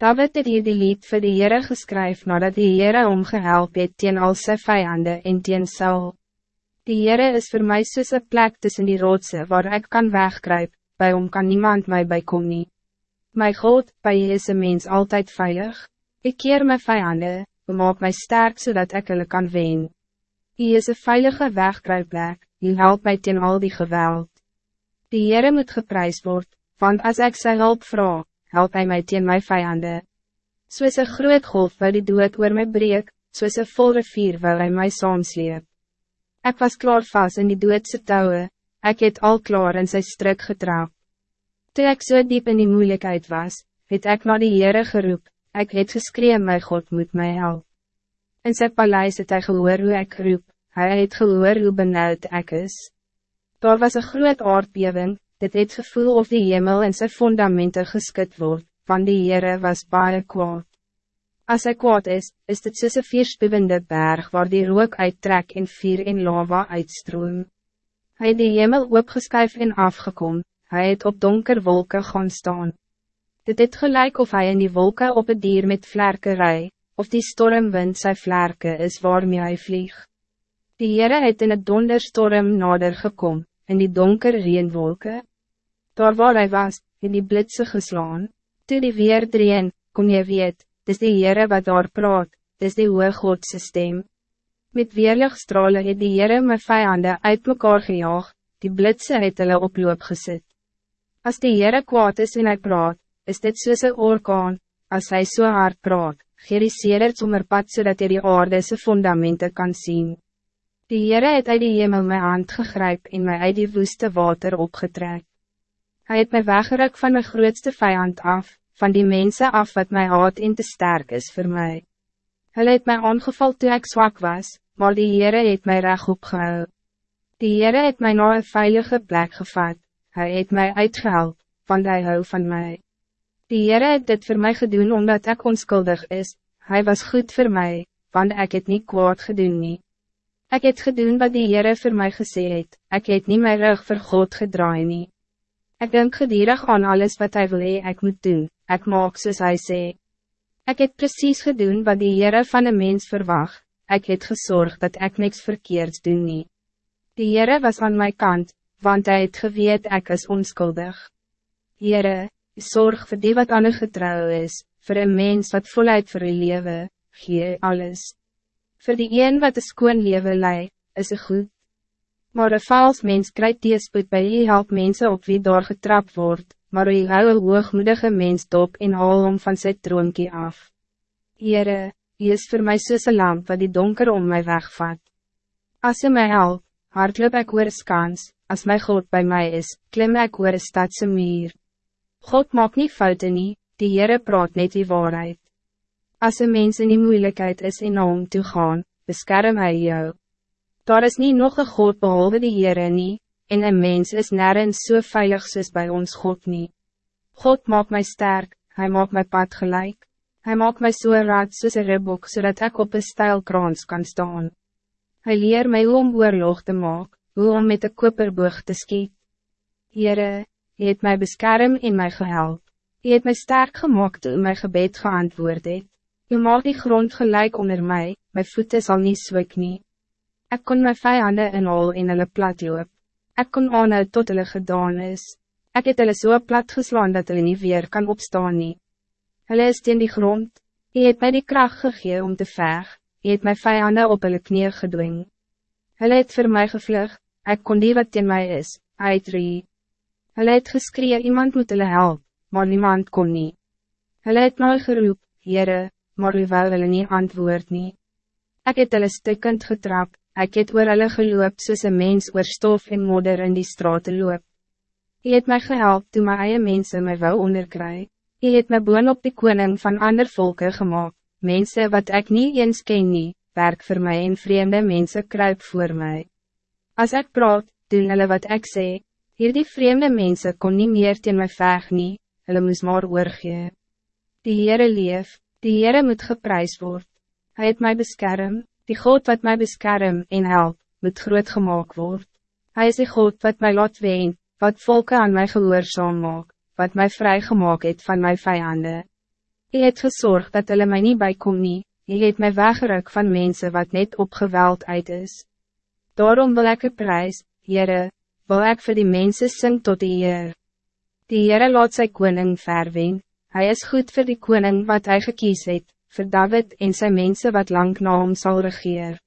David het hier die lied vir die Heere geskryf nadat die Heere omgehelp het teen al sy vijanden en teen Saul. Die Heere is voor mij soos een plek tussen die rotse waar ik kan wegkruip, bij hom kan niemand mij bijkom nie. My God, bij je is een mens altijd veilig. Ik keer mijn vijanden, maak mij sterk zodat ik hulle kan wen. Hij is een veilige wegkruipplek, hij helpt mij teen al die geweld. Die Heere moet geprijsd worden, want als ik zijn hulp vraag, help hij mij teen mijn vijanden. Soos een groot golf waar die dood oor my breek, soos een vol rivier waar hij mij saamsleep. Ik was klaar vast in die doodse touwe, ik het al klaar in zijn strik getrap. Toen ik zo so diep in die moeilijkheid was, het ik naar die Heere geroep, ik het geskree, my God moet mij help. In zijn paleis het hy gehoor hoe ik roep, hij het gehoor hoe benauwd ik is. Daar was een groot aardbewing, dit het gevoel of die hemel en zijn fundamenten geskut word, van die Heere was baie kwaad. Als hij kwaad is, is dit soos een vierspubende berg waar die rook uittrek en vier en lava uitstroom. Hij het die hemel opgeskuif en afgekom, hij het op donker wolken gaan staan. Dit het gelijk of hij in die wolken op het dier met vlerken rij, of die stormwind sy vlerke is waarmee hij vlieg. Die Heere het in het donderstorm nader gekom, in die donker reenwolken. Daar waar hij was, in die blitse geslaan, toe die weer dreen, kon je weet, dis die Heere wat daar praat, dis die hoge Godse stem. Met weerlichtstralen het die Heere my vijanden uit mekaar gejaag, die blitse het hulle oploop gezet. Als die Heere kwaad is en hy praat, is dit soos een orkaan, hij zo so hard praat, gee die sedert sommer pad zodat so hy die aardese fundamenten kan zien. Die Heere het uit die hemel my hand gegryp en my uit die woeste water opgetrek. Hij het mij weggeruk van mijn grootste vijand af, van die mensen af wat mij haat en te sterk is voor mij. Hij het mij aangeval toen ik zwak was, maar die Heere het mij reg opgehou. Die Heere het mij naar een veilige plek gevat, hij het mij uitgehaald, want hij hou van mij. Die Heere het dit voor mij gedaan omdat ik onschuldig is, hij was goed voor mij, want ik het niet kwaad gedaan nie. Ik het gedaan wat die Heere voor mij gesê het, ik het niet mijn rug voor God gedraai nie. Ik denk gedierig aan alles wat hij wil ik moet doen, ik maak soos hy sê. Ik heb precies gedaan wat die Heere van een mens verwacht, ik het gezorgd dat ik niks verkeerds doen nie. Die Heere was aan mijn kant, want hij het geweet ik is onschuldig. Heere, zorg voor die wat aan u getrouw is, voor een mens wat voluit voor u leven, gee alles. Voor die een wat een skoon leven lei, is het goed. Maar een vals mens krijgt die spoed bij je help mensen op wie daar getrapt wordt, maar je hou een hoogmoedige mens top en haal om van zijn troonkie af. Heere, je is voor mij soos een lamp wat die donker om mij wegvat. Als je mij helpt, hardloop ik oor kans, als mijn God bij mij is, klim ik oor een stadse muur. God maakt niet fouten nie, die Heere praat net die waarheid. Als een mens in die moeilijkheid is en om te gaan, beskerm hij jou. Daar is niet nog een God behalve die Heere nie, en een mens is nergens so veilig soos bij ons God nie. God maakt mij sterk, hij maakt mijn pad gelijk. Hij maakt mij so raad soos een ribbok, zodat ik op een stijlkrans kan staan. Hij leer mij hoe om oorlog te maak, hoe om met de koperboog te skiet. Heere, Hij het mij beskerm en mij gehelp. Hij het mij sterk gemaakt toen mijn gebed geantwoord het. U maak die grond gelijk onder mij, mijn voeten zal niet zwik nie. Ik kon mijn vijanden in al in hulle plat loop. Ik kon aanhou tot hulle gedaan is. Ik het hulle so plat geslaan dat hulle nie weer kan opstaan nie. Hulle is teen die grond. Hy het mij die kracht gegee om te veg. Hy het my vijanden op hulle knie gedwing. Hulle het vir my gevlug. Ik kon die wat teen mij is, uitrie. Hulle het geskree iemand moet hulle help, maar niemand kon nie. Hulle het my geroep, Heere, maar wou hulle nie antwoord nie. Ek het hulle stikkend getrap, ek het oor hulle geloop soos een mens oor stof en modder in die straat loop. Hy het my gehelp toe my eie mense my wou onderkry. Hy het my boon op die koning van ander volken gemaakt, mense wat ik niet eens ken nie, werk voor mij en vreemde mensen kruip voor mij. Als ik praat, doen hulle wat ik zeg. Hier die vreemde mensen kon niet meer teen my veg nie, hulle moes maar oorgee. Die Heere leef, die Heere moet geprys word. Hij het mij beskerm, die God wat mij beskerm en help, moet groot gemaakt word. Hij is die God wat mij laat ween, wat volken aan mij gehoorzaam maak, wat mij vrijgemaakt het van mijn vijanden. Je het gezorgd dat hulle my nie bykom nie, je het my weggeruk van mensen wat net op geweld uit is. Daarom wil ik een prijs, Jere, wil ik voor die mensen sing tot die Heer. Die Heere laat sy koning verwen, hij is goed voor die koning wat hij gekies het, voor David en zijn mensen wat lang na hom sal regeer.